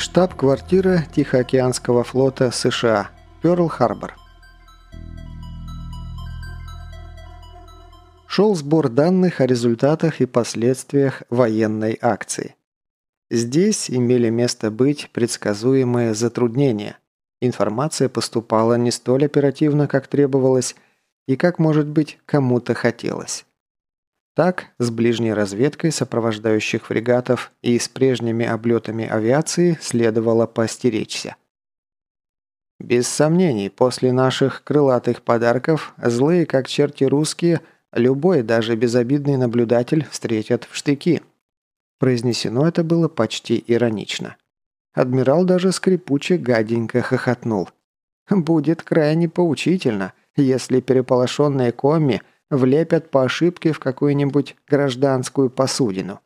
Штаб-квартира Тихоокеанского флота США. Пёрл-Харбор. Шел сбор данных о результатах и последствиях военной акции. Здесь имели место быть предсказуемые затруднения. Информация поступала не столь оперативно, как требовалось, и как, может быть, кому-то хотелось. Так, с ближней разведкой сопровождающих фрегатов и с прежними облетами авиации следовало постеречься. Без сомнений, после наших крылатых подарков, злые как черти русские, любой, даже безобидный наблюдатель встретят в штыки. Произнесено это было почти иронично. Адмирал даже скрипуче гаденько хохотнул. «Будет крайне поучительно, если переполошенные коми – влепят по ошибке в какую-нибудь гражданскую посудину.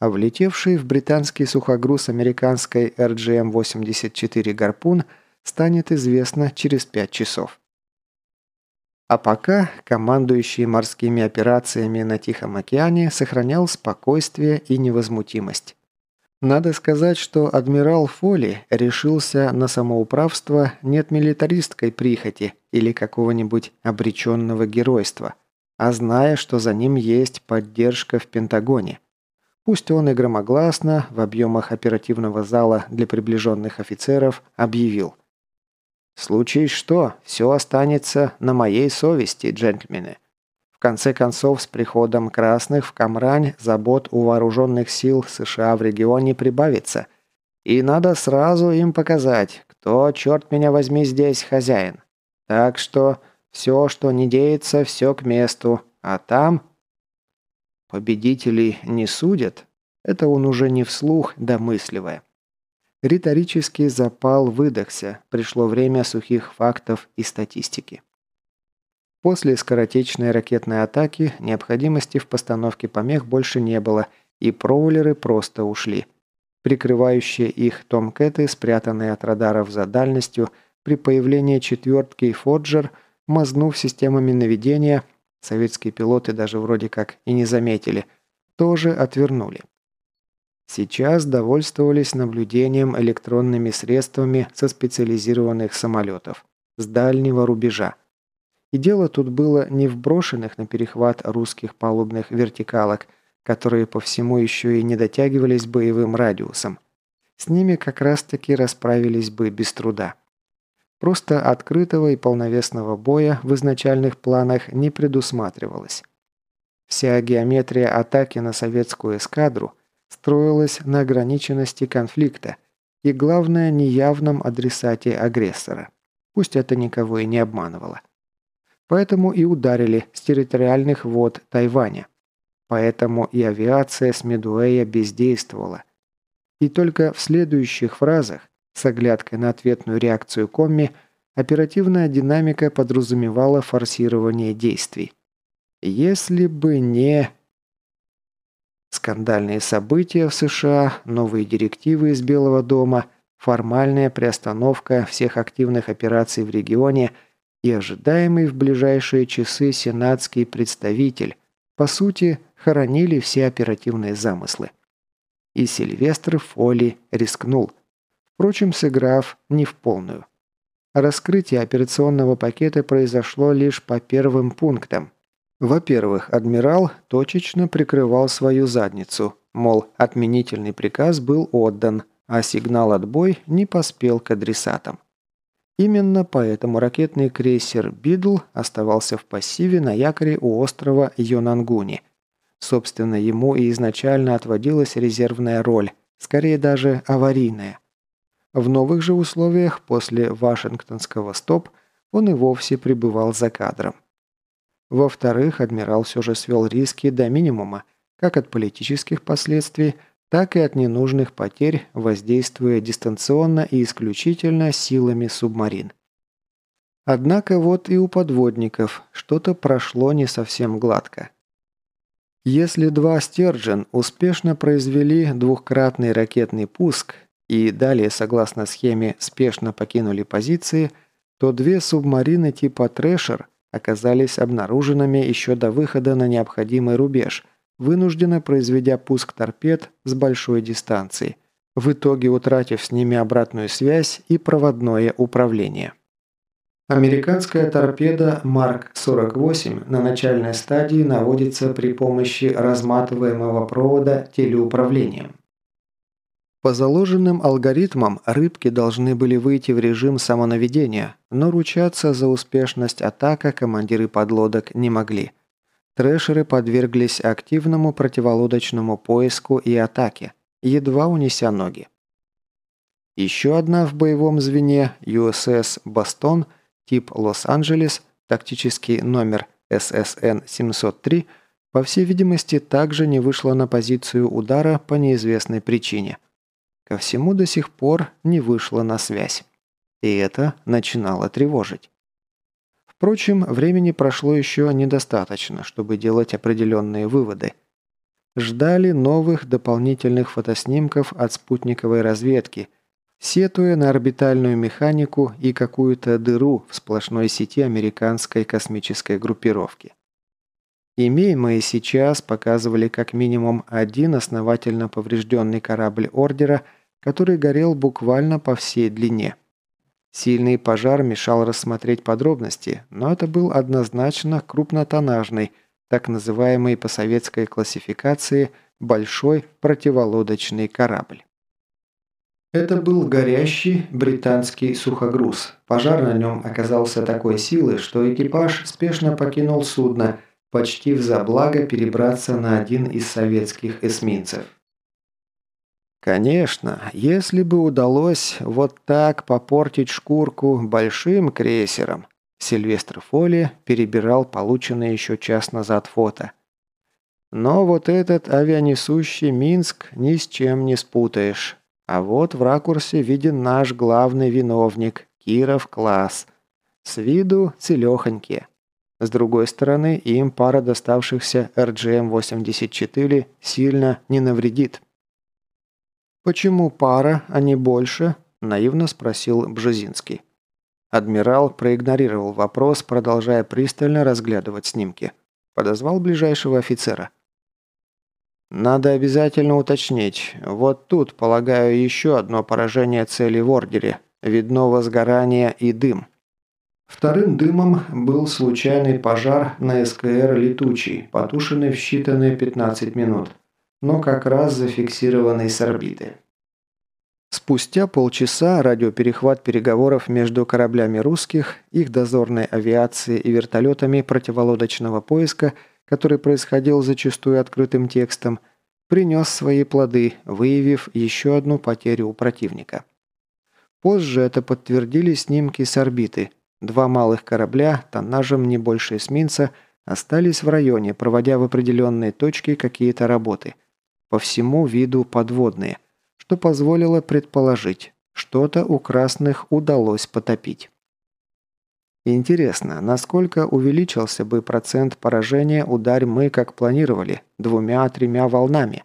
А влетевший в британский сухогруз американской RGM-84 «Гарпун» станет известно через 5 часов. А пока командующий морскими операциями на Тихом океане сохранял спокойствие и невозмутимость. Надо сказать, что адмирал Фоли решился на самоуправство не от милитаристской прихоти или какого-нибудь обреченного геройства, а зная, что за ним есть поддержка в Пентагоне. Пусть он и громогласно в объемах оперативного зала для приближенных офицеров объявил. «Случись что, все останется на моей совести, джентльмены конце концов, с приходом красных в Камрань забот у вооруженных сил США в регионе прибавится. И надо сразу им показать, кто, черт меня возьми, здесь хозяин. Так что все, что не деется, все к месту. А там... Победителей не судят? Это он уже не вслух домысливая. Риторический запал выдохся. Пришло время сухих фактов и статистики. После скоротечной ракетной атаки необходимости в постановке помех больше не было, и проулеры просто ушли. Прикрывающие их томкеты, спрятанные от радаров за дальностью, при появлении четвертки «Фоджер», мазнув системами наведения, советские пилоты даже вроде как и не заметили, тоже отвернули. Сейчас довольствовались наблюдением электронными средствами со специализированных самолетов с дальнего рубежа. И дело тут было не в брошенных на перехват русских палубных вертикалок, которые по всему еще и не дотягивались боевым радиусом. С ними как раз-таки расправились бы без труда. Просто открытого и полновесного боя в изначальных планах не предусматривалось. Вся геометрия атаки на советскую эскадру строилась на ограниченности конфликта и, главное, неявном адресате агрессора. Пусть это никого и не обманывало. Поэтому и ударили с территориальных вод Тайваня. Поэтому и авиация с Медуэя бездействовала. И только в следующих фразах, с оглядкой на ответную реакцию Комми, оперативная динамика подразумевала форсирование действий. Если бы не... Скандальные события в США, новые директивы из Белого дома, формальная приостановка всех активных операций в регионе – и ожидаемый в ближайшие часы сенатский представитель, по сути, хоронили все оперативные замыслы. И Сильвестр Фоли рискнул, впрочем, сыграв не в полную. Раскрытие операционного пакета произошло лишь по первым пунктам. Во-первых, адмирал точечно прикрывал свою задницу, мол, отменительный приказ был отдан, а сигнал «отбой» не поспел к адресатам. Именно поэтому ракетный крейсер «Бидл» оставался в пассиве на якоре у острова Йонангуни. Собственно, ему и изначально отводилась резервная роль, скорее даже аварийная. В новых же условиях после Вашингтонского стоп он и вовсе пребывал за кадром. Во-вторых, адмирал все же свел риски до минимума, как от политических последствий, так и от ненужных потерь, воздействуя дистанционно и исключительно силами субмарин. Однако вот и у подводников что-то прошло не совсем гладко. Если два «Стержен» успешно произвели двухкратный ракетный пуск и далее, согласно схеме, спешно покинули позиции, то две субмарины типа «Трэшер» оказались обнаруженными еще до выхода на необходимый рубеж – вынужденно произведя пуск торпед с большой дистанции, в итоге утратив с ними обратную связь и проводное управление. Американская торпеда Марк-48 на начальной стадии наводится при помощи разматываемого провода телеуправлением. По заложенным алгоритмам рыбки должны были выйти в режим самонаведения, но ручаться за успешность атака командиры подлодок не могли. Трэшеры подверглись активному противолодочному поиску и атаке, едва унеся ноги. Еще одна в боевом звене USS «Бастон» тип «Лос-Анджелес», тактический номер SSN-703, по всей видимости, также не вышла на позицию удара по неизвестной причине – ко всему до сих пор не вышла на связь. И это начинало тревожить. Впрочем, времени прошло еще недостаточно, чтобы делать определенные выводы. Ждали новых дополнительных фотоснимков от спутниковой разведки, сетуя на орбитальную механику и какую-то дыру в сплошной сети американской космической группировки. Имеемые сейчас показывали как минимум один основательно поврежденный корабль Ордера – который горел буквально по всей длине. Сильный пожар мешал рассмотреть подробности, но это был однозначно крупнотоннажный, так называемый по советской классификации большой противолодочный корабль. Это был горящий британский сухогруз. Пожар на нем оказался такой силы, что экипаж спешно покинул судно, почти в заблаго перебраться на один из советских эсминцев. Конечно, если бы удалось вот так попортить шкурку большим крейсером, Сильвестр Фоли перебирал полученное еще час назад фото. Но вот этот авианесущий Минск ни с чем не спутаешь. А вот в ракурсе виден наш главный виновник, Киров класс. С виду целехоньки. С другой стороны, им пара доставшихся RGM-84 сильно не навредит. «Почему пара, а не больше?» – наивно спросил Бжезинский. Адмирал проигнорировал вопрос, продолжая пристально разглядывать снимки. Подозвал ближайшего офицера. «Надо обязательно уточнить. Вот тут, полагаю, еще одно поражение цели в ордере. Видно возгорание и дым». Вторым дымом был случайный пожар на СКР «Летучий», потушенный в считанные 15 минут но как раз зафиксированный с орбиты. Спустя полчаса радиоперехват переговоров между кораблями русских, их дозорной авиации и вертолетами противолодочного поиска, который происходил зачастую открытым текстом, принес свои плоды, выявив еще одну потерю у противника. Позже это подтвердили снимки с орбиты. Два малых корабля, тоннажем не больше эсминца, остались в районе, проводя в определенной точке какие-то работы – по всему виду подводные, что позволило предположить, что-то у красных удалось потопить. Интересно, насколько увеличился бы процент поражения, ударь мы, как планировали, двумя-тремя волнами.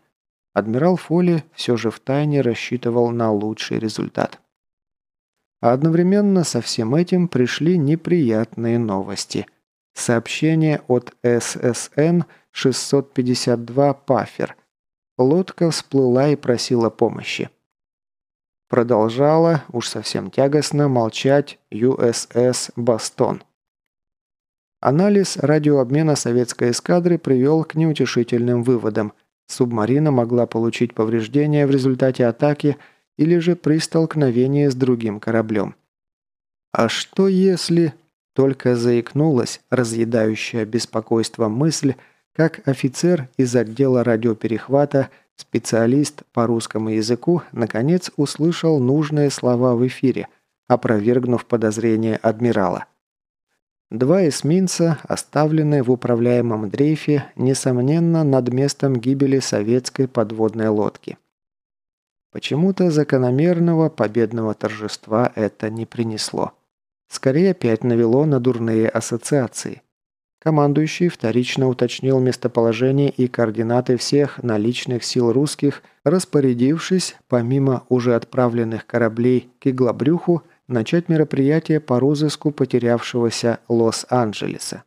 Адмирал Фоли все же втайне рассчитывал на лучший результат. А одновременно со всем этим пришли неприятные новости. Сообщение от ССН 652 «Пафер», Лодка всплыла и просила помощи. Продолжала, уж совсем тягостно, молчать USS «Бастон». Анализ радиообмена советской эскадры привел к неутешительным выводам. Субмарина могла получить повреждения в результате атаки или же при столкновении с другим кораблем. А что если... Только заикнулась разъедающая беспокойство мысль, как офицер из отдела радиоперехвата, специалист по русскому языку, наконец услышал нужные слова в эфире, опровергнув подозрения адмирала. Два эсминца, оставленные в управляемом дрейфе, несомненно, над местом гибели советской подводной лодки. Почему-то закономерного победного торжества это не принесло. Скорее опять навело на дурные ассоциации. Командующий вторично уточнил местоположение и координаты всех наличных сил русских, распорядившись, помимо уже отправленных кораблей к Иглобрюху, начать мероприятие по розыску потерявшегося Лос-Анджелеса.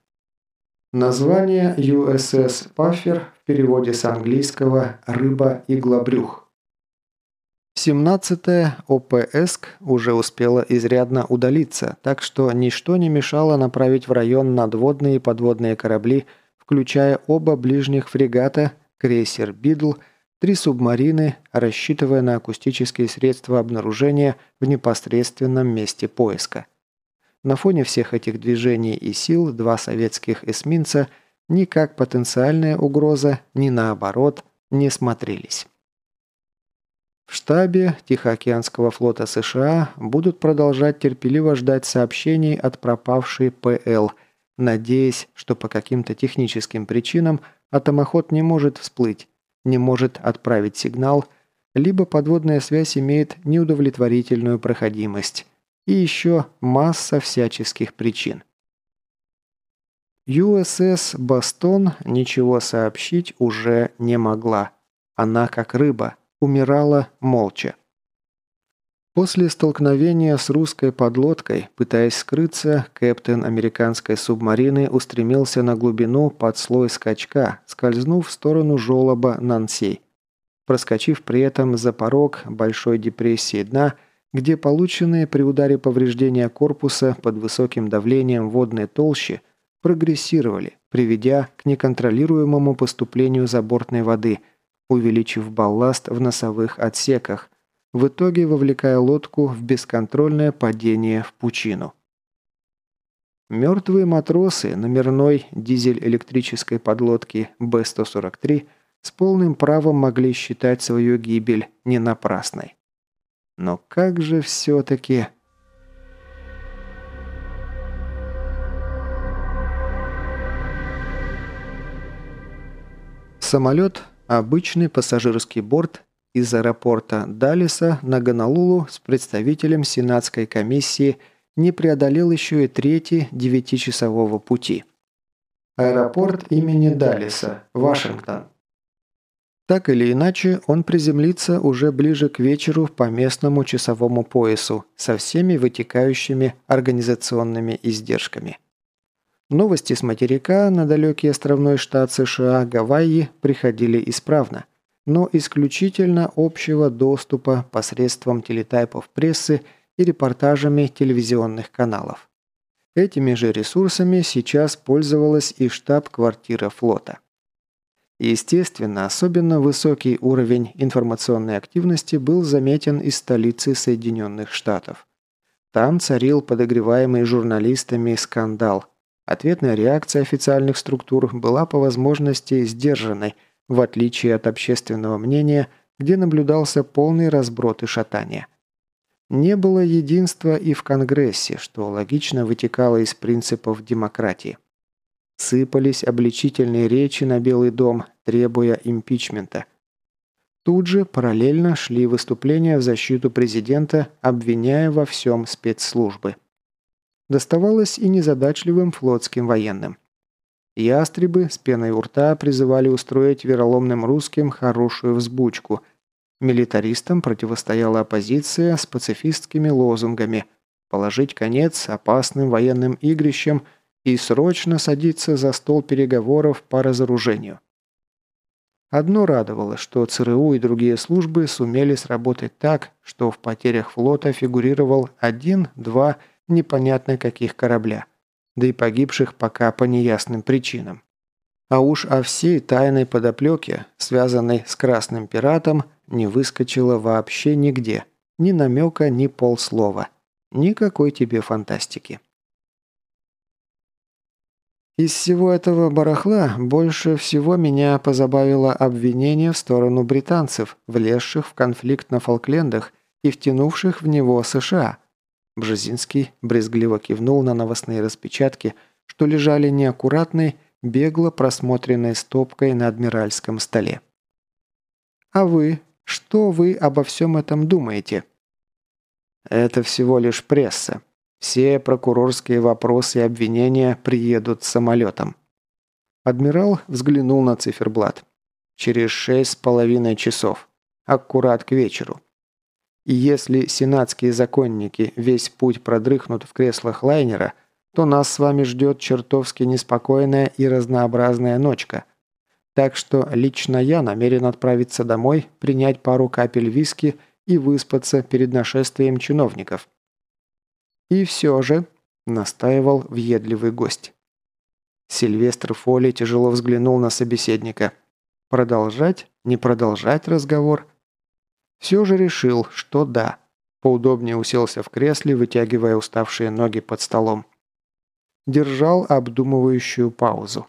Название USS «Паффер» в переводе с английского «рыба-иглобрюх». 17-я ОПСК уже успела изрядно удалиться, так что ничто не мешало направить в район надводные и подводные корабли, включая оба ближних фрегата, крейсер «Бидл», три субмарины, рассчитывая на акустические средства обнаружения в непосредственном месте поиска. На фоне всех этих движений и сил два советских эсминца ни как потенциальная угроза, ни наоборот не смотрелись. В штабе Тихоокеанского флота США будут продолжать терпеливо ждать сообщений от пропавшей ПЛ, надеясь, что по каким-то техническим причинам атомоход не может всплыть, не может отправить сигнал, либо подводная связь имеет неудовлетворительную проходимость. И еще масса всяческих причин. USS «Бастон» ничего сообщить уже не могла. Она как рыба – умирала молча. После столкновения с русской подлодкой, пытаясь скрыться, капитан американской субмарины устремился на глубину под слой скачка, скользнув в сторону жолоба Нансей. Проскочив при этом за порог Большой депрессии дна, где полученные при ударе повреждения корпуса под высоким давлением водной толщи прогрессировали, приведя к неконтролируемому поступлению забортной воды – увеличив балласт в носовых отсеках, в итоге вовлекая лодку в бесконтрольное падение в пучину. Мертвые матросы номерной дизель-электрической подлодки Б-143 с полным правом могли считать свою гибель не напрасной. Но как же все-таки... Самолет Обычный пассажирский борт из аэропорта Далиса на Гонолулу с представителем Сенатской комиссии не преодолел еще и трети девятичасового пути. Аэропорт имени Далиса, Вашингтон. Так или иначе, он приземлится уже ближе к вечеру по местному часовому поясу со всеми вытекающими организационными издержками. Новости с материка на далекий островной штат США Гавайи приходили исправно, но исключительно общего доступа посредством телетайпов прессы и репортажами телевизионных каналов. Этими же ресурсами сейчас пользовалась и штаб-квартира флота. Естественно, особенно высокий уровень информационной активности был заметен из столицы Соединенных Штатов. Там царил подогреваемый журналистами скандал, Ответная реакция официальных структур была по возможности сдержанной, в отличие от общественного мнения, где наблюдался полный разброд и шатание. Не было единства и в Конгрессе, что логично вытекало из принципов демократии. Сыпались обличительные речи на Белый дом, требуя импичмента. Тут же параллельно шли выступления в защиту президента, обвиняя во всем спецслужбы доставалось и незадачливым флотским военным. Ястребы с пеной у рта призывали устроить вероломным русским хорошую взбучку. Милитаристам противостояла оппозиция с пацифистскими лозунгами «положить конец опасным военным игрищам» и срочно садиться за стол переговоров по разоружению. Одно радовало, что ЦРУ и другие службы сумели сработать так, что в потерях флота фигурировал один-два непонятно каких корабля, да и погибших пока по неясным причинам. А уж о всей тайной подоплеке, связанной с Красным Пиратом, не выскочило вообще нигде. Ни намека, ни полслова. Никакой тебе фантастики. Из всего этого барахла больше всего меня позабавило обвинение в сторону британцев, влезших в конфликт на Фолклендах и втянувших в него США – Бжезинский брезгливо кивнул на новостные распечатки, что лежали неаккуратной, бегло просмотренной стопкой на адмиральском столе. «А вы? Что вы обо всем этом думаете?» «Это всего лишь пресса. Все прокурорские вопросы и обвинения приедут самолетом». Адмирал взглянул на циферблат. «Через шесть с половиной часов. Аккурат к вечеру. И если сенатские законники весь путь продрыхнут в креслах лайнера, то нас с вами ждет чертовски неспокойная и разнообразная ночка. Так что лично я намерен отправиться домой, принять пару капель виски и выспаться перед нашествием чиновников. И все же, настаивал въедливый гость. Сильвестр Фоли тяжело взглянул на собеседника. Продолжать, не продолжать разговор? Все же решил, что да. Поудобнее уселся в кресле, вытягивая уставшие ноги под столом. Держал обдумывающую паузу.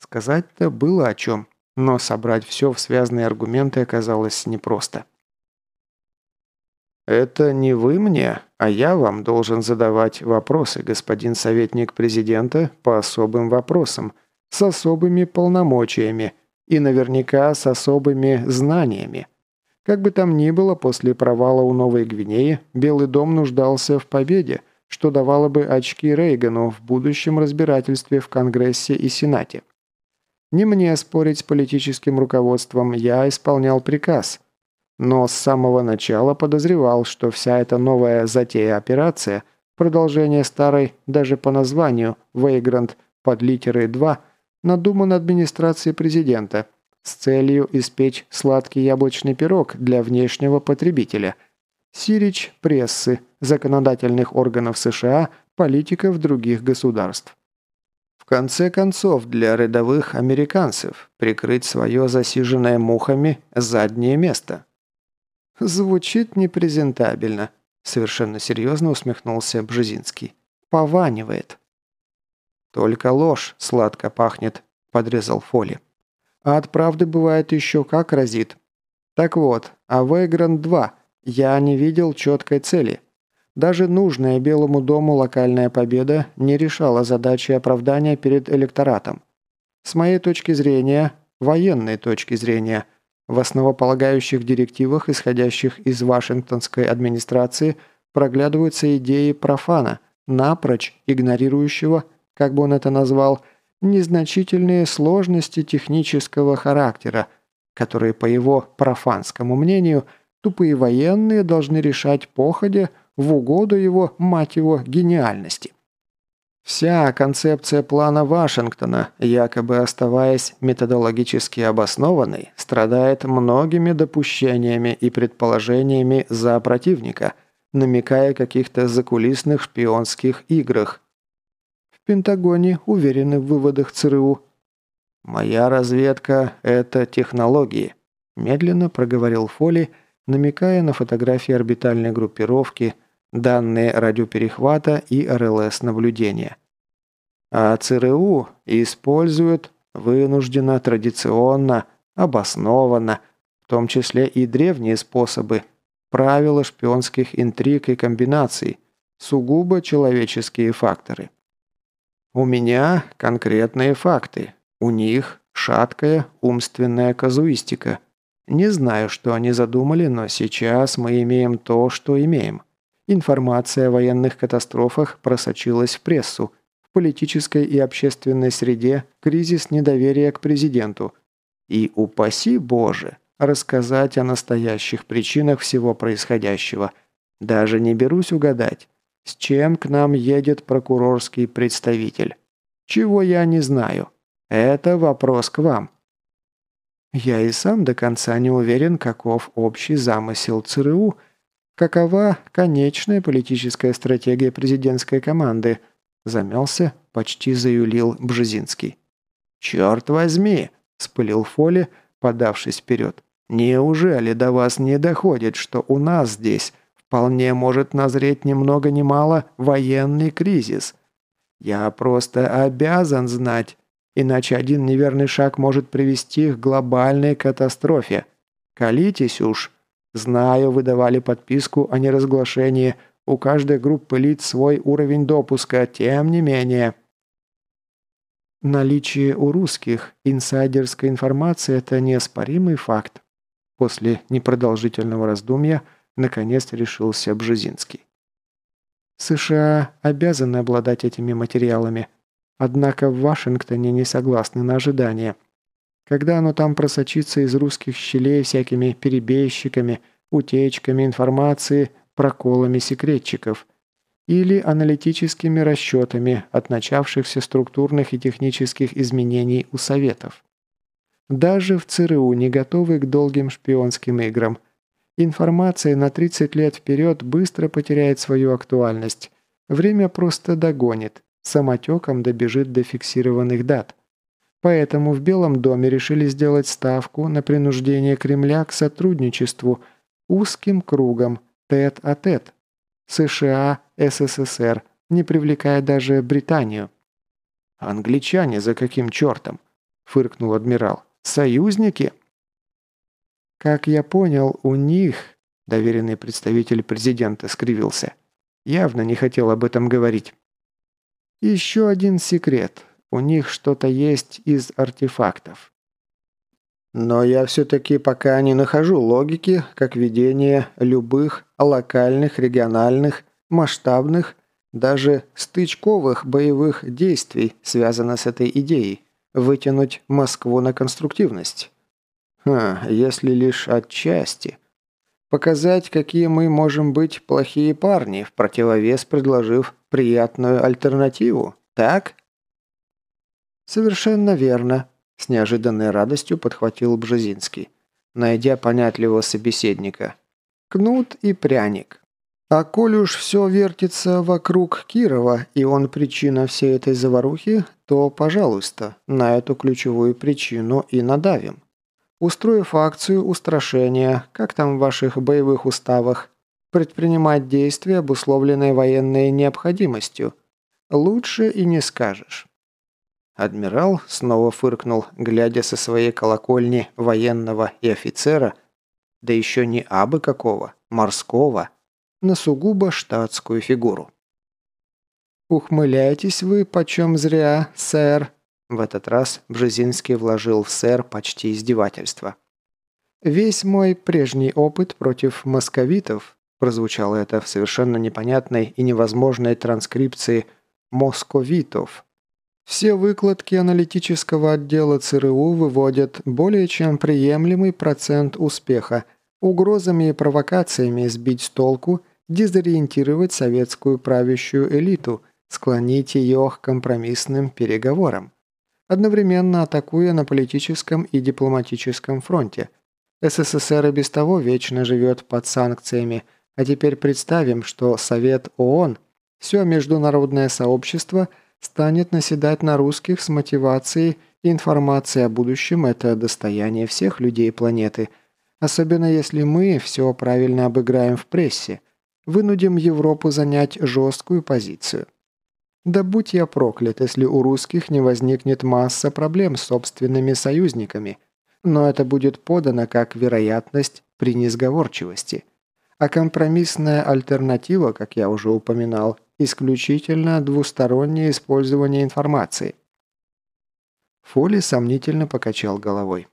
Сказать-то было о чем, но собрать все в связанные аргументы оказалось непросто. «Это не вы мне, а я вам должен задавать вопросы, господин советник президента, по особым вопросам, с особыми полномочиями и наверняка с особыми знаниями. Как бы там ни было, после провала у Новой Гвинеи Белый дом нуждался в победе, что давало бы очки Рейгану в будущем разбирательстве в Конгрессе и Сенате. Не мне спорить с политическим руководством, я исполнял приказ – но с самого начала подозревал, что вся эта новая затея-операция, продолжение старой даже по названию «Вейгрант» под литерой 2, надуман администрацией президента с целью испечь сладкий яблочный пирог для внешнего потребителя. Сирич прессы, законодательных органов США, политиков других государств. В конце концов, для рядовых американцев прикрыть свое засиженное мухами заднее место – «Звучит непрезентабельно», – совершенно серьезно усмехнулся Бжезинский. «Пованивает». «Только ложь сладко пахнет», – подрезал Фоли. «А от правды бывает еще как разит. Так вот, а Вейгранд-2 я не видел четкой цели. Даже нужная Белому дому локальная победа не решала задачи оправдания перед электоратом. С моей точки зрения, военной точки зрения – в основополагающих директивах, исходящих из Вашингтонской администрации, проглядываются идеи профана, напрочь игнорирующего, как бы он это назвал, незначительные сложности технического характера, которые, по его профанскому мнению, тупые военные должны решать походе в угоду его, мать его, гениальности. Вся концепция плана Вашингтона, якобы оставаясь методологически обоснованной, страдает многими допущениями и предположениями за противника, намекая о каких-то закулисных шпионских играх. Пентагоне уверены в выводах ЦРУ. «Моя разведка – это технологии», – медленно проговорил Фоли, намекая на фотографии орбитальной группировки – данные радиоперехвата и РЛС-наблюдения. А ЦРУ используют вынужденно, традиционно, обоснованно, в том числе и древние способы, правила шпионских интриг и комбинаций, сугубо человеческие факторы. У меня конкретные факты, у них шаткая умственная казуистика. Не знаю, что они задумали, но сейчас мы имеем то, что имеем. Информация о военных катастрофах просочилась в прессу. В политической и общественной среде кризис недоверия к президенту. И упаси Боже, рассказать о настоящих причинах всего происходящего. Даже не берусь угадать, с чем к нам едет прокурорский представитель. Чего я не знаю. Это вопрос к вам. Я и сам до конца не уверен, каков общий замысел ЦРУ – Какова конечная политическая стратегия президентской команды? Замялся, почти заюлил Бжезинский. «Черт возьми!» – спылил Фоли, подавшись вперед. «Неужели до вас не доходит, что у нас здесь вполне может назреть ни много ни мало военный кризис? Я просто обязан знать, иначе один неверный шаг может привести к глобальной катастрофе. Колитесь уж!» Знаю, вы давали подписку о неразглашении. У каждой группы лиц свой уровень допуска, тем не менее. Наличие у русских инсайдерской информации – это неоспоримый факт. После непродолжительного раздумья наконец решился Бжезинский. США обязаны обладать этими материалами, однако в Вашингтоне не согласны на ожидания – когда оно там просочится из русских щелей всякими перебежчиками, утечками информации, проколами секретчиков или аналитическими расчетами от начавшихся структурных и технических изменений у Советов. Даже в ЦРУ не готовы к долгим шпионским играм. Информация на 30 лет вперед быстро потеряет свою актуальность. Время просто догонит, самотеком добежит до фиксированных дат. Поэтому в Белом доме решили сделать ставку на принуждение Кремля к сотрудничеству узким кругом, тет-а-тет. США, СССР, не привлекая даже Британию. «Англичане за каким чертом?» – фыркнул адмирал. «Союзники?» «Как я понял, у них...» – доверенный представитель президента скривился. «Явно не хотел об этом говорить». «Еще один секрет. У них что-то есть из артефактов». Но я все-таки пока не нахожу логики, как ведение любых локальных, региональных, масштабных даже стычковых боевых действий связано с этой идеей – вытянуть Москву на конструктивность. Ха, если лишь отчасти. Показать, какие мы можем быть плохие парни, в противовес предложив приятную альтернативу, так? Совершенно верно, с неожиданной радостью подхватил Бжезинский, найдя понятливого собеседника. Кнут и пряник. А коль уж все вертится вокруг Кирова, и он причина всей этой заварухи, то, пожалуйста, на эту ключевую причину и надавим. Устроив акцию устрашения, как там в ваших боевых уставах, предпринимать действия, обусловленные военной необходимостью. Лучше и не скажешь. Адмирал снова фыркнул, глядя со своей колокольни военного и офицера, да еще не абы какого, морского, на сугубо штатскую фигуру. «Ухмыляетесь вы почем зря, сэр», в этот раз Бжезинский вложил в сэр почти издевательство. «Весь мой прежний опыт против московитов», прозвучало это в совершенно непонятной и невозможной транскрипции «московитов». Все выкладки аналитического отдела ЦРУ выводят более чем приемлемый процент успеха, угрозами и провокациями сбить с толку дезориентировать советскую правящую элиту, склонить ее к компромиссным переговорам. Одновременно атакуя на политическом и дипломатическом фронте. СССР и без того вечно живет под санкциями, а теперь представим, что Совет ООН, все международное сообщество станет наседать на русских с мотивацией информация о будущем – это достояние всех людей планеты, особенно если мы все правильно обыграем в прессе – вынудим Европу занять жесткую позицию. Да будь я проклят, если у русских не возникнет масса проблем с собственными союзниками, но это будет подано как вероятность при несговорчивости. А компромиссная альтернатива, как я уже упоминал, исключительно двустороннее использование информации. Фоли сомнительно покачал головой.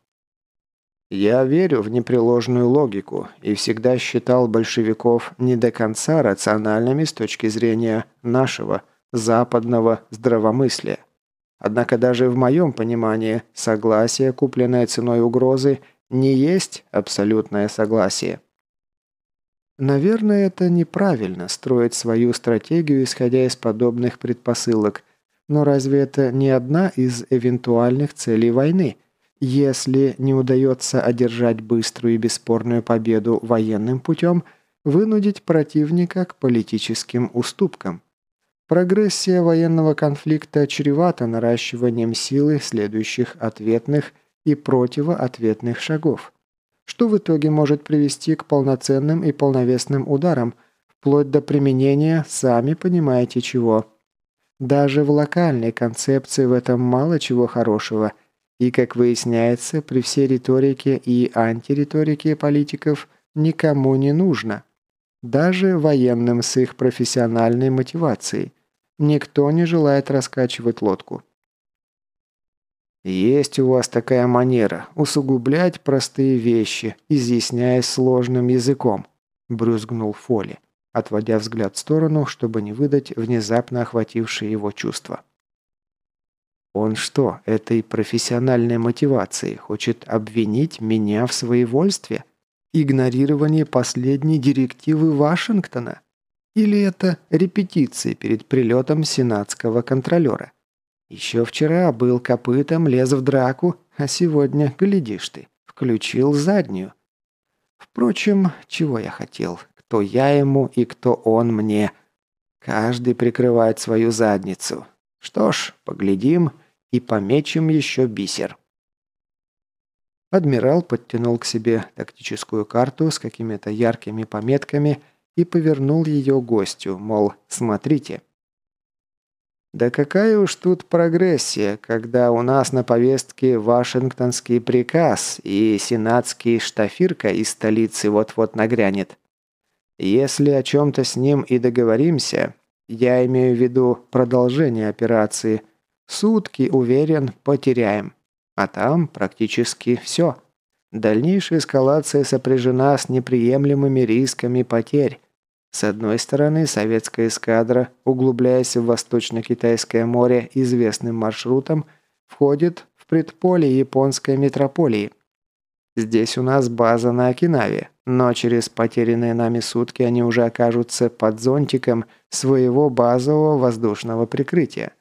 Я верю в непреложную логику и всегда считал большевиков не до конца рациональными с точки зрения нашего западного здравомыслия. Однако даже в моем понимании согласие, купленное ценой угрозы, не есть абсолютное согласие. Наверное, это неправильно строить свою стратегию, исходя из подобных предпосылок. Но разве это не одна из эвентуальных целей войны – если не удается одержать быструю и бесспорную победу военным путем, вынудить противника к политическим уступкам. Прогрессия военного конфликта чревата наращиванием силы следующих ответных и противоответных шагов, что в итоге может привести к полноценным и полновесным ударам, вплоть до применения, сами понимаете чего. Даже в локальной концепции в этом мало чего хорошего – и, как выясняется, при всей риторике и антириторике политиков никому не нужно. Даже военным с их профессиональной мотивацией. Никто не желает раскачивать лодку. «Есть у вас такая манера – усугублять простые вещи, изъясняясь сложным языком», – брюзгнул Фоли, отводя взгляд в сторону, чтобы не выдать внезапно охватившие его чувства. Он что, этой профессиональной мотивацией хочет обвинить меня в своевольстве? Игнорировании последней директивы Вашингтона? Или это репетиции перед прилетом сенатского контролера? Еще вчера был копытом, лез в драку, а сегодня, глядишь ты, включил заднюю. Впрочем, чего я хотел? Кто я ему и кто он мне? Каждый прикрывает свою задницу. Что ж, поглядим и помечем еще бисер. Адмирал подтянул к себе тактическую карту с какими-то яркими пометками и повернул ее гостю, мол, смотрите. Да какая уж тут прогрессия, когда у нас на повестке Вашингтонский приказ и сенатский штафирка из столицы вот-вот нагрянет. Если о чем-то с ним и договоримся, я имею в виду продолжение операции, сутки, уверен, потеряем. А там практически все. Дальнейшая эскалация сопряжена с неприемлемыми рисками потерь. С одной стороны, советская эскадра, углубляясь в Восточно-Китайское море известным маршрутом, входит в предполе японской метрополии. Здесь у нас база на Окинаве, но через потерянные нами сутки они уже окажутся под зонтиком своего базового воздушного прикрытия.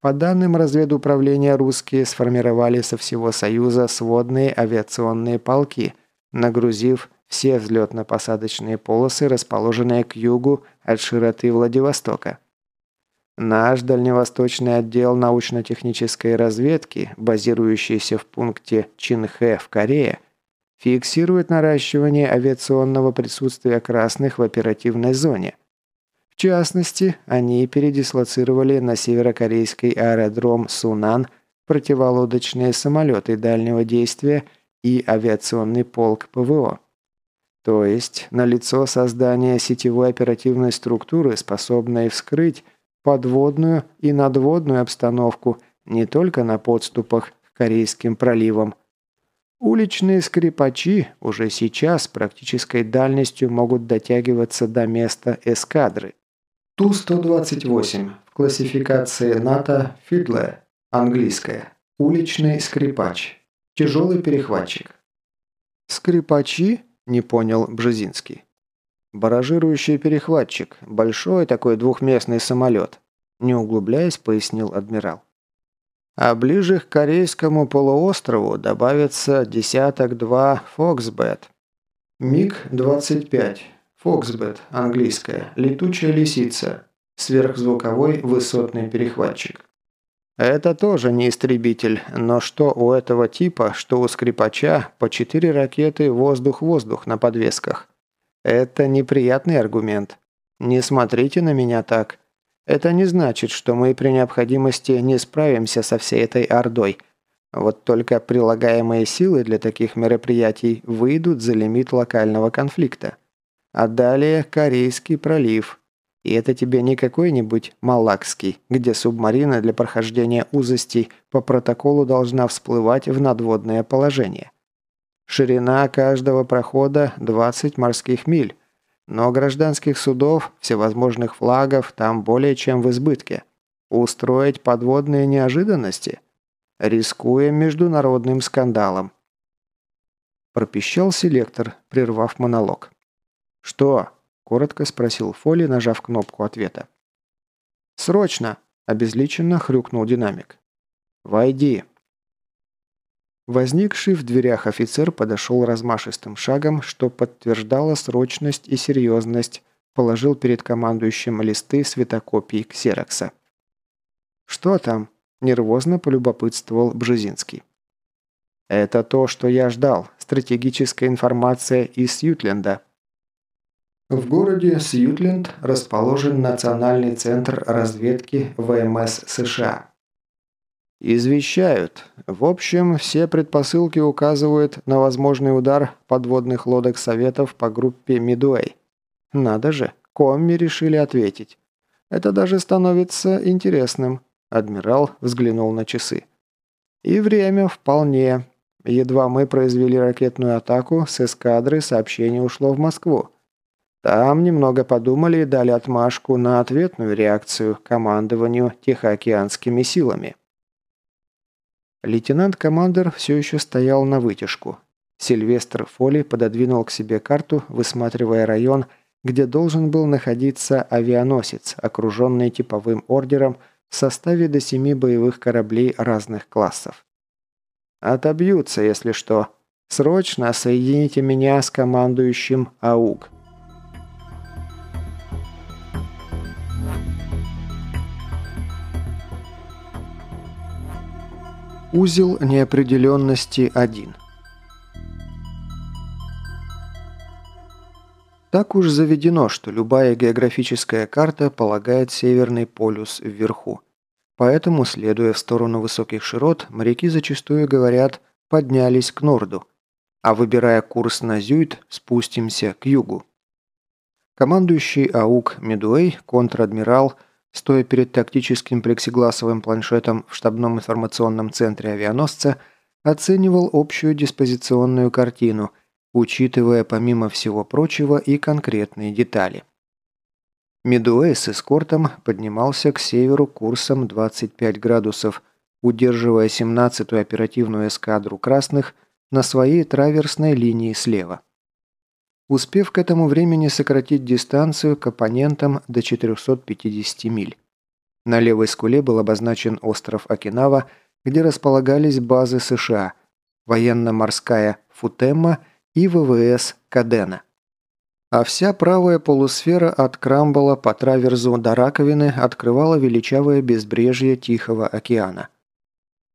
По данным разведуправления, русские сформировали со всего Союза сводные авиационные полки, нагрузив все взлетно-посадочные полосы, расположенные к югу от широты Владивостока. Наш дальневосточный отдел научно-технической разведки, базирующийся в пункте Чинхэ в Корее, фиксирует наращивание авиационного присутствия красных в оперативной зоне – в частности, они передислоцировали на северокорейский аэродром Сунан противолодочные самолеты дальнего действия и авиационный полк ПВО. То есть, налицо создание сетевой оперативной структуры, способной вскрыть подводную и надводную обстановку не только на подступах к Корейским проливам. Уличные скрипачи уже сейчас практической дальностью могут дотягиваться до места эскадры. Ту-128 в классификации НАТО Фидле, английская, уличный скрипач, тяжелый перехватчик. «Скрипачи?» – не понял Бжезинский. «Баражирующий перехватчик, большой такой двухместный самолет», – не углубляясь, пояснил адмирал. А ближе к Корейскому полуострову добавится десяток-два «Фоксбет». МиГ-25 Фоксбет, английская, летучая лисица, сверхзвуковой высотный перехватчик. Это тоже не истребитель, но что у этого типа, что у скрипача, по четыре ракеты воздух-воздух на подвесках. Это неприятный аргумент. Не смотрите на меня так. Это не значит, что мы при необходимости не справимся со всей этой ордой. Вот только прилагаемые силы для таких мероприятий выйдут за лимит локального конфликта. А далее Корейский пролив. И это тебе не какой-нибудь Малакский, где субмарина для прохождения узостей по протоколу должна всплывать в надводное положение. Ширина каждого прохода 20 морских миль, но гражданских судов, всевозможных флагов там более чем в избытке. Устроить подводные неожиданности? Рискуя международным скандалом. Пропищал селектор, прервав монолог. «Что?» – коротко спросил Фоли, нажав кнопку ответа. «Срочно!» – обезличенно хрюкнул динамик. «Войди!» Возникший в дверях офицер подошел размашистым шагом, что подтверждало срочность и серьезность, положил перед командующим листы светокопий ксерокса. «Что там?» – нервозно полюбопытствовал Бжезинский. «Это то, что я ждал. Стратегическая информация из Ютленда», в городе Сьютленд расположен Национальный центр разведки ВМС США. Извещают. В общем, все предпосылки указывают на возможный удар подводных лодок Советов по группе Мидуэй. Надо же, Комми решили ответить. Это даже становится интересным. Адмирал взглянул на часы. И время вполне. Едва мы произвели ракетную атаку, с эскадры сообщение ушло в Москву. Там немного подумали и дали отмашку на ответную реакцию командованию Тихоокеанскими силами. Лейтенант-командер все еще стоял на вытяжку. Сильвестр Фоли пододвинул к себе карту, высматривая район, где должен был находиться авианосец, окруженный типовым ордером в составе до семи боевых кораблей разных классов. «Отобьются, если что», Срочно соедините меня с командующим АУК. Узел неопределенности 1 Так уж заведено, что любая географическая карта полагает Северный полюс вверху. Поэтому, следуя в сторону высоких широт, моряки зачастую говорят «поднялись к норду», а выбирая курс на Зюит, спустимся к югу. Командующий АУК Медуэй, контр-адмирал, стоя перед тактическим плексигласовым планшетом в штабном информационном центре авианосца, оценивал общую диспозиционную картину – учитывая помимо всего прочего и конкретные детали. Медуэй с эскортом поднимался к северу курсом 25 градусов, удерживая 17-ю оперативную эскадру красных на своей траверсной линии слева. Успев к этому времени сократить дистанцию к оппонентам до 450 миль. На левой скуле был обозначен остров Окинава, где располагались базы США, военно-морская Футемма и ВВС Кадена. А вся правая полусфера от Крамбола по траверзу до раковины открывала величавое безбрежье Тихого океана.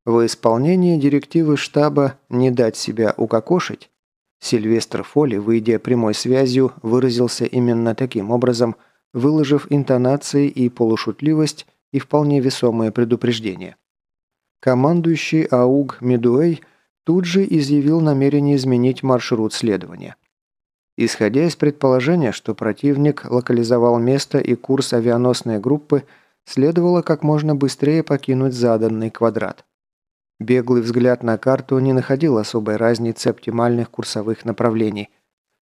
В исполнении директивы штаба «не дать себя укокошить» Сильвестр Фоли, выйдя прямой связью, выразился именно таким образом, выложив интонации и полушутливость и вполне весомое предупреждение. Командующий АУГ Медуэй тут же изъявил намерение изменить маршрут следования. Исходя из предположения, что противник локализовал место и курс авианосной группы, следовало как можно быстрее покинуть заданный квадрат. Беглый взгляд на карту не находил особой разницы оптимальных курсовых направлений.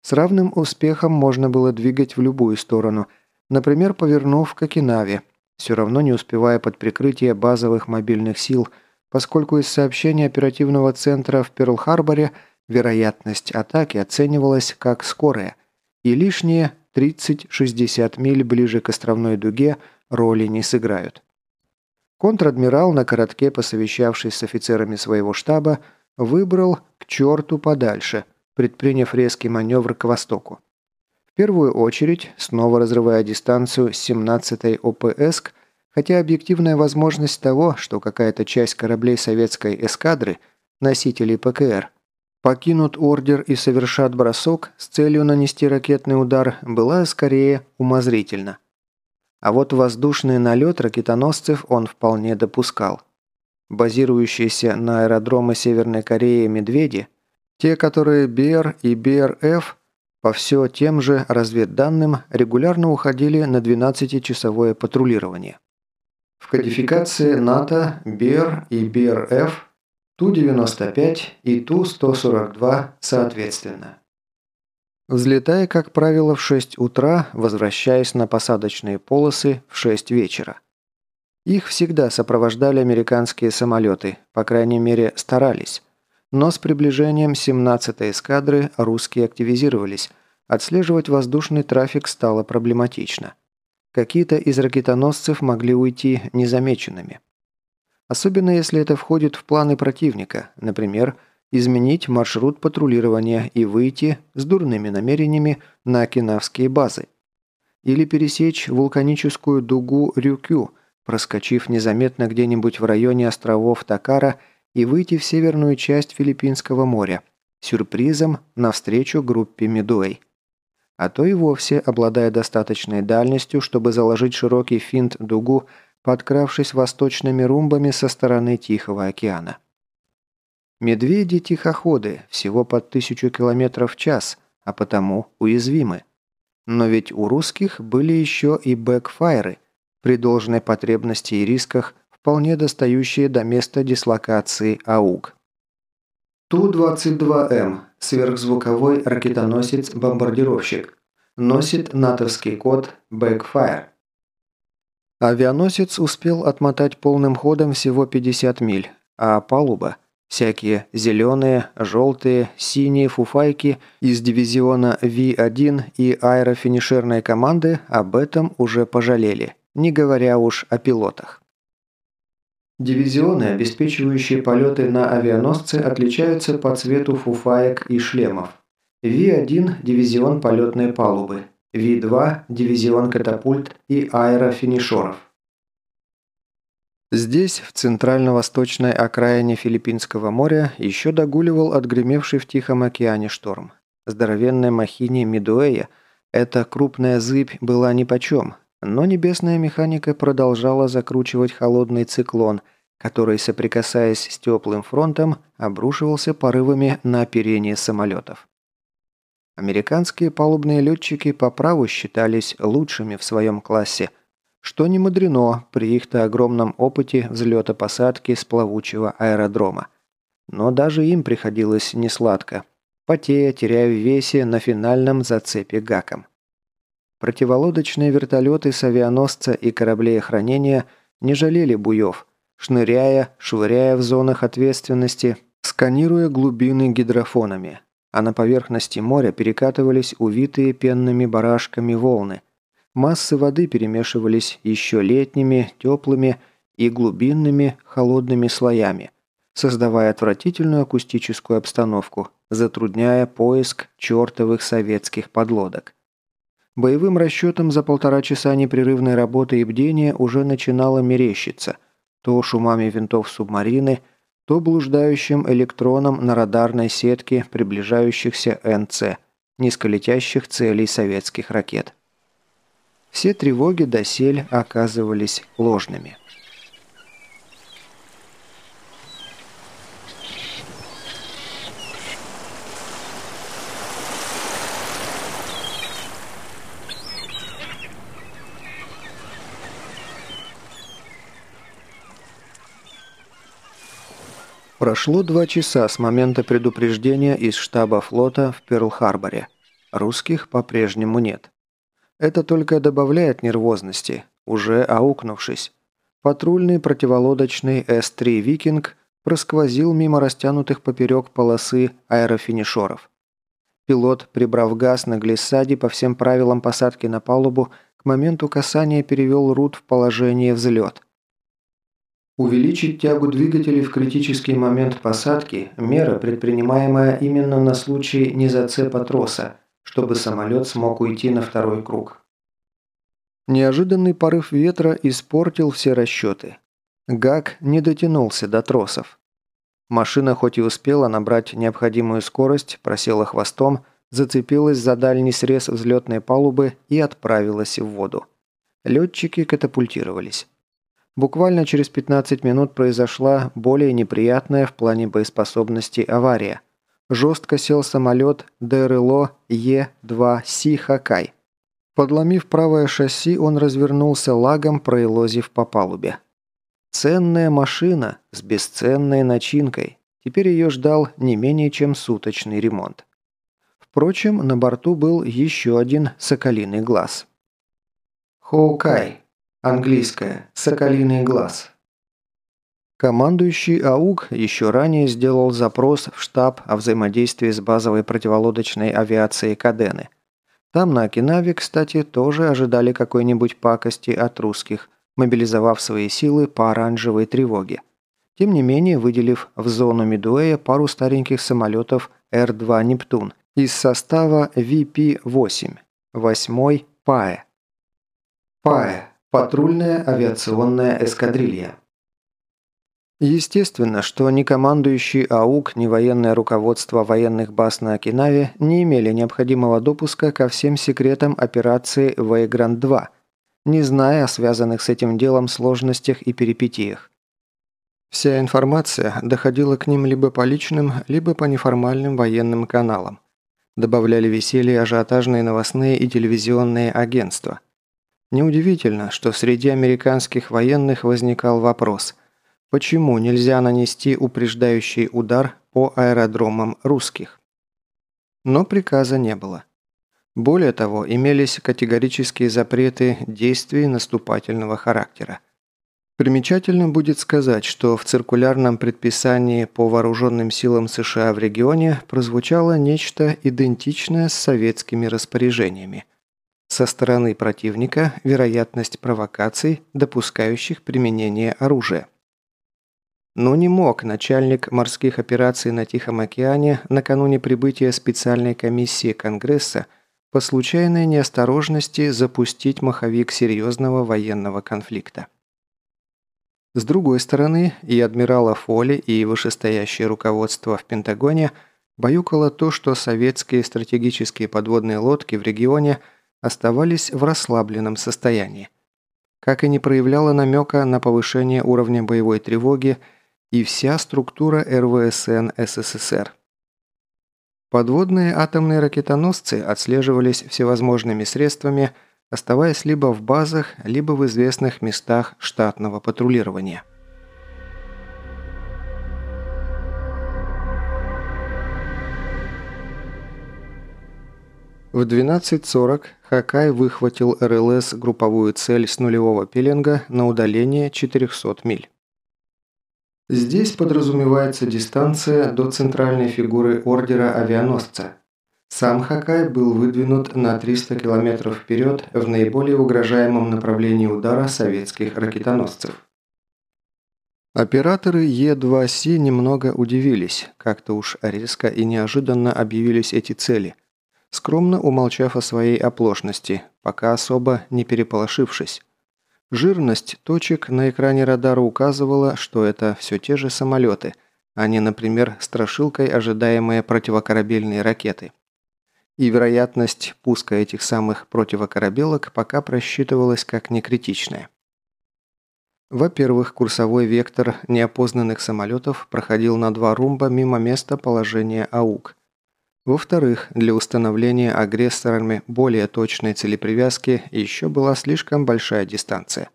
С равным успехом можно было двигать в любую сторону, например, повернув к Окинаве, все равно не успевая под прикрытие базовых мобильных сил – поскольку из сообщения оперативного центра в Перл-Харборе вероятность атаки оценивалась как скорая, и лишние 30-60 миль ближе к островной дуге роли не сыграют. Контр-адмирал, на коротке посовещавшись с офицерами своего штаба, выбрал к черту подальше, предприняв резкий маневр к востоку. В первую очередь, снова разрывая дистанцию с 17-й ОПСК, Хотя объективная возможность того, что какая-то часть кораблей советской эскадры, носителей ПКР, покинут ордер и совершат бросок с целью нанести ракетный удар, была скорее умозрительна. А вот воздушный налет ракетоносцев он вполне допускал. Базирующиеся на аэродромы Северной Кореи «Медведи», те, которые БР и БРФ по все тем же разведданным регулярно уходили на 12-часовое патрулирование. В кодификации НАТО БЕР и БРФ Ту-95 и Ту-142 соответственно. Взлетая, как правило, в 6 утра, возвращаясь на посадочные полосы в 6 вечера. Их всегда сопровождали американские самолеты, по крайней мере старались. Но с приближением 17-й эскадры русские активизировались, отслеживать воздушный трафик стало проблематично. Какие-то из ракетоносцев могли уйти незамеченными. Особенно если это входит в планы противника, например, изменить маршрут патрулирования и выйти с дурными намерениями на окинавские базы. Или пересечь вулканическую дугу Рюкю, проскочив незаметно где-нибудь в районе островов Такара и выйти в северную часть Филиппинского моря, сюрпризом навстречу группе Медуэй а то и вовсе обладая достаточной дальностью, чтобы заложить широкий финт-дугу, подкравшись восточными румбами со стороны Тихого океана. Медведи-тихоходы всего под тысячу километров в час, а потому уязвимы. Но ведь у русских были еще и бэкфайры, при должной потребности и рисках, вполне достающие до места дислокации АУГ. Ту-22М – сверхзвуковой ракетоносец-бомбардировщик. Носит натовский код Backfire. Авианосец успел отмотать полным ходом всего 50 миль, а палуба – всякие зеленые, желтые, синие фуфайки из дивизиона V1 и аэрофинишерной команды об этом уже пожалели, не говоря уж о пилотах. Дивизионы, обеспечивающие полеты на авианосцы, отличаются по цвету фуфаек и шлемов. Ви-1 – дивизион полетной палубы, Ви-2 – дивизион катапульт и аэрофинишеров. Здесь, в центрально-восточной окраине Филиппинского моря, еще догуливал отгремевший в Тихом океане шторм. Здоровенная махине Мидуэя, эта крупная зыбь была нипочем, но небесная механика продолжала закручивать холодный циклон, который, соприкасаясь с теплым фронтом, обрушивался порывами на оперение самолетов. Американские палубные летчики по праву считались лучшими в своем классе, что не мудрено при их-то огромном опыте взлета-посадки с плавучего аэродрома. Но даже им приходилось несладко, потея, теряя в весе на финальном зацепе гаком. Противолодочные вертолеты с авианосца и кораблей охранения не жалели буев, шныряя, швыряя в зонах ответственности, сканируя глубины гидрофонами, а на поверхности моря перекатывались увитые пенными барашками волны. Массы воды перемешивались еще летними, теплыми и глубинными холодными слоями, создавая отвратительную акустическую обстановку, затрудняя поиск чертовых советских подлодок. Боевым расчетом за полтора часа непрерывной работы и бдения уже начинало мерещиться. То шумами винтов субмарины, то блуждающим электроном на радарной сетке приближающихся НЦ, низколетящих целей советских ракет. Все тревоги досель оказывались ложными. Прошло два часа с момента предупреждения из штаба флота в Перл-Харборе. Русских по-прежнему нет. Это только добавляет нервозности, уже аукнувшись. Патрульный противолодочный С-3 «Викинг» просквозил мимо растянутых поперек полосы аэрофинишеров. Пилот, прибрав газ на глиссаде по всем правилам посадки на палубу, к моменту касания перевел рут в положение взлет – Увеличить тягу двигателей в критический момент посадки – мера, предпринимаемая именно на случай незацепа троса, чтобы самолет смог уйти на второй круг. Неожиданный порыв ветра испортил все расчеты. ГАК не дотянулся до тросов. Машина хоть и успела набрать необходимую скорость, просела хвостом, зацепилась за дальний срез взлетной палубы и отправилась в воду. Летчики катапультировались. Буквально через 15 минут произошла более неприятная в плане боеспособности авария. Жестко сел самолет ДРЛО Е-2Си «Хакай». Подломив правое шасси, он развернулся лагом, проелозив по палубе. Ценная машина с бесценной начинкой. Теперь ее ждал не менее чем суточный ремонт. Впрочем, на борту был еще один соколиный глаз. «Хоукай», Английское. Соколиный глаз. Командующий АУК еще ранее сделал запрос в штаб о взаимодействии с базовой противолодочной авиацией Кадены. Там на Окинаве, кстати, тоже ожидали какой-нибудь пакости от русских, мобилизовав свои силы по оранжевой тревоге. Тем не менее, выделив в зону Медуэя пару стареньких самолетов Р-2 «Нептун» из состава VP-8, 8 ПАЭ. ПАЭ Патрульная авиационная эскадрилья. Естественно, что ни командующий АУК, ни военное руководство военных баз на Окинаве не имели необходимого допуска ко всем секретам операции «Вейгранд-2», не зная о связанных с этим делом сложностях и перипетиях. Вся информация доходила к ним либо по личным, либо по неформальным военным каналам. Добавляли веселье ажиотажные новостные и телевизионные агентства – Неудивительно, что среди американских военных возникал вопрос, почему нельзя нанести упреждающий удар по аэродромам русских. Но приказа не было. Более того, имелись категорические запреты действий наступательного характера. Примечательно будет сказать, что в циркулярном предписании по вооруженным силам США в регионе прозвучало нечто идентичное с советскими распоряжениями – со стороны противника вероятность провокаций, допускающих применение оружия. Но не мог начальник морских операций на Тихом океане накануне прибытия специальной комиссии Конгресса по случайной неосторожности запустить маховик серьезного военного конфликта. С другой стороны, и адмирала Фоли, и вышестоящее руководство в Пентагоне баюкало то, что советские стратегические подводные лодки в регионе оставались в расслабленном состоянии. Как и не проявляло намека на повышение уровня боевой тревоги и вся структура РВСН СССР. Подводные атомные ракетоносцы отслеживались всевозможными средствами, оставаясь либо в базах, либо в известных местах штатного патрулирования. В 12.40 Хакай выхватил РЛС групповую цель с нулевого пеленга на удаление 400 миль. Здесь подразумевается дистанция до центральной фигуры ордера авианосца. Сам Хакай был выдвинут на 300 километров вперед в наиболее угрожаемом направлении удара советских ракетоносцев. Операторы Е2С немного удивились, как-то уж резко и неожиданно объявились эти цели, скромно умолчав о своей оплошности, пока особо не переполошившись. Жирность точек на экране радара указывала, что это все те же самолеты, а не, например, страшилкой ожидаемые противокорабельные ракеты. И вероятность пуска этих самых противокорабелок пока просчитывалась как некритичная. Во-первых, курсовой вектор неопознанных самолетов проходил на два румба мимо места положения АУК. Во-вторых, для установления агрессорами более точной целепривязки еще была слишком большая дистанция.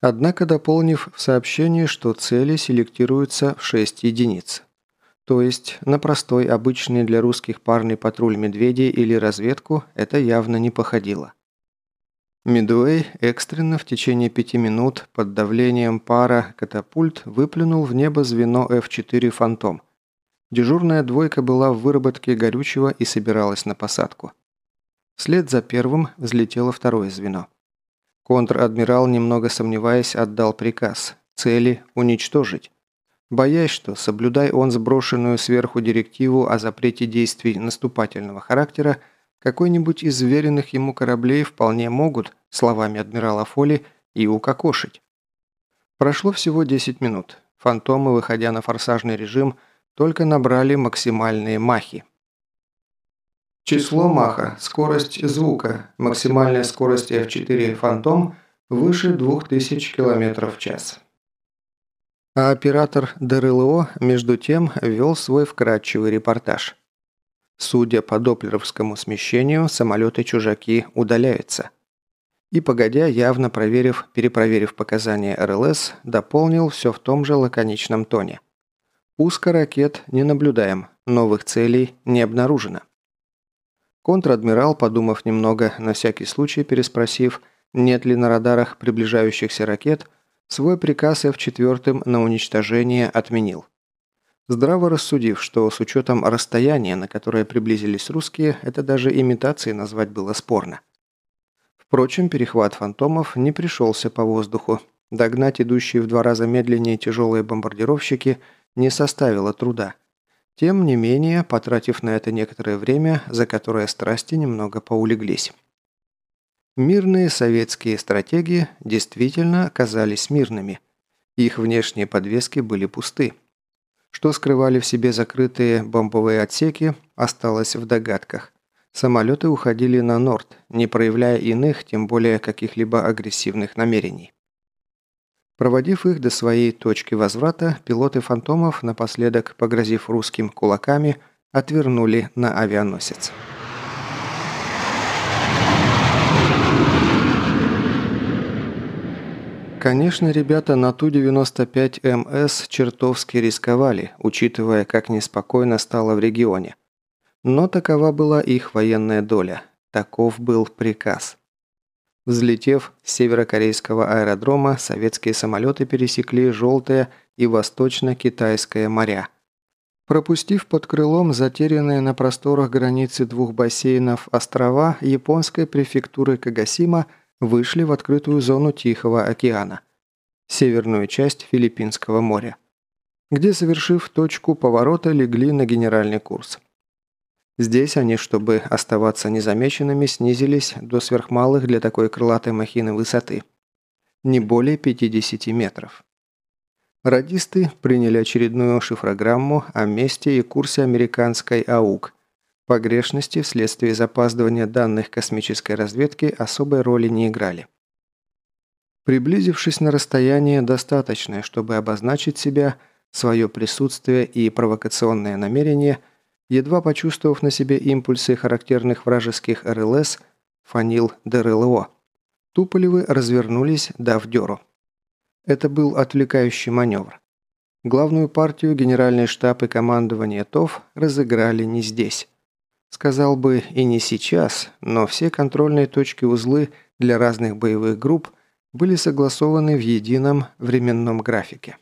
Однако дополнив в сообщении, что цели селектируются в 6 единиц. То есть на простой обычный для русских парный патруль медведей или разведку это явно не походило. Мидуэй экстренно в течение пяти минут под давлением пара катапульт выплюнул в небо звено F-4 «Фантом», Дежурная двойка была в выработке горючего и собиралась на посадку. Вслед за первым взлетело второе звено. Контр-адмирал, немного сомневаясь, отдал приказ цели уничтожить. Боясь, что, соблюдай он сброшенную сверху директиву о запрете действий наступательного характера, какой-нибудь из веренных ему кораблей вполне могут, словами адмирала Фоли, и укокошить. Прошло всего 10 минут. Фантомы, выходя на форсажный режим, только набрали максимальные махи. Число маха, скорость звука, максимальная скорость F4 «Фантом» выше 2000 км в час. А оператор ДРЛО, между тем, вел свой вкрадчивый репортаж. Судя по доплеровскому смещению, самолеты-чужаки удаляются. И погодя, явно проверив, перепроверив показания РЛС, дополнил все в том же лаконичном тоне – Пуска ракет не наблюдаем, новых целей не обнаружено. Контр-адмирал, подумав немного, на всякий случай переспросив, нет ли на радарах приближающихся ракет, свой приказ F-4 на уничтожение отменил. Здраво рассудив, что с учетом расстояния, на которое приблизились русские, это даже имитацией назвать было спорно. Впрочем, перехват фантомов не пришелся по воздуху. Догнать идущие в два раза медленнее тяжелые бомбардировщики – не составило труда. Тем не менее, потратив на это некоторое время, за которое страсти немного поулеглись. Мирные советские стратегии действительно оказались мирными. Их внешние подвески были пусты. Что скрывали в себе закрытые бомбовые отсеки, осталось в догадках. Самолеты уходили на норд, не проявляя иных, тем более каких-либо агрессивных намерений. Проводив их до своей точки возврата, пилоты «Фантомов», напоследок погрозив русским кулаками, отвернули на авианосец. Конечно, ребята на Ту-95МС чертовски рисковали, учитывая, как неспокойно стало в регионе. Но такова была их военная доля. Таков был приказ. Взлетев с северокорейского аэродрома, советские самолеты пересекли Желтое и Восточно-Китайское моря. Пропустив под крылом затерянные на просторах границы двух бассейнов острова японской префектуры Кагасима, вышли в открытую зону Тихого океана, северную часть Филиппинского моря. где, совершив точку поворота, легли на генеральный курс. Здесь они, чтобы оставаться незамеченными, снизились до сверхмалых для такой крылатой махины высоты. Не более 50 метров. Радисты приняли очередную шифрограмму о месте и курсе американской АУК. Погрешности вследствие запаздывания данных космической разведки особой роли не играли. Приблизившись на расстояние, достаточное, чтобы обозначить себя, свое присутствие и провокационное намерение, едва почувствовав на себе импульсы характерных вражеских РЛС, фанил ДРЛО, Туполевы развернулись, дав дёру. Это был отвлекающий маневр. Главную партию генеральный штаб и командование ТОВ разыграли не здесь. Сказал бы и не сейчас, но все контрольные точки-узлы для разных боевых групп – были согласованы в едином временном графике.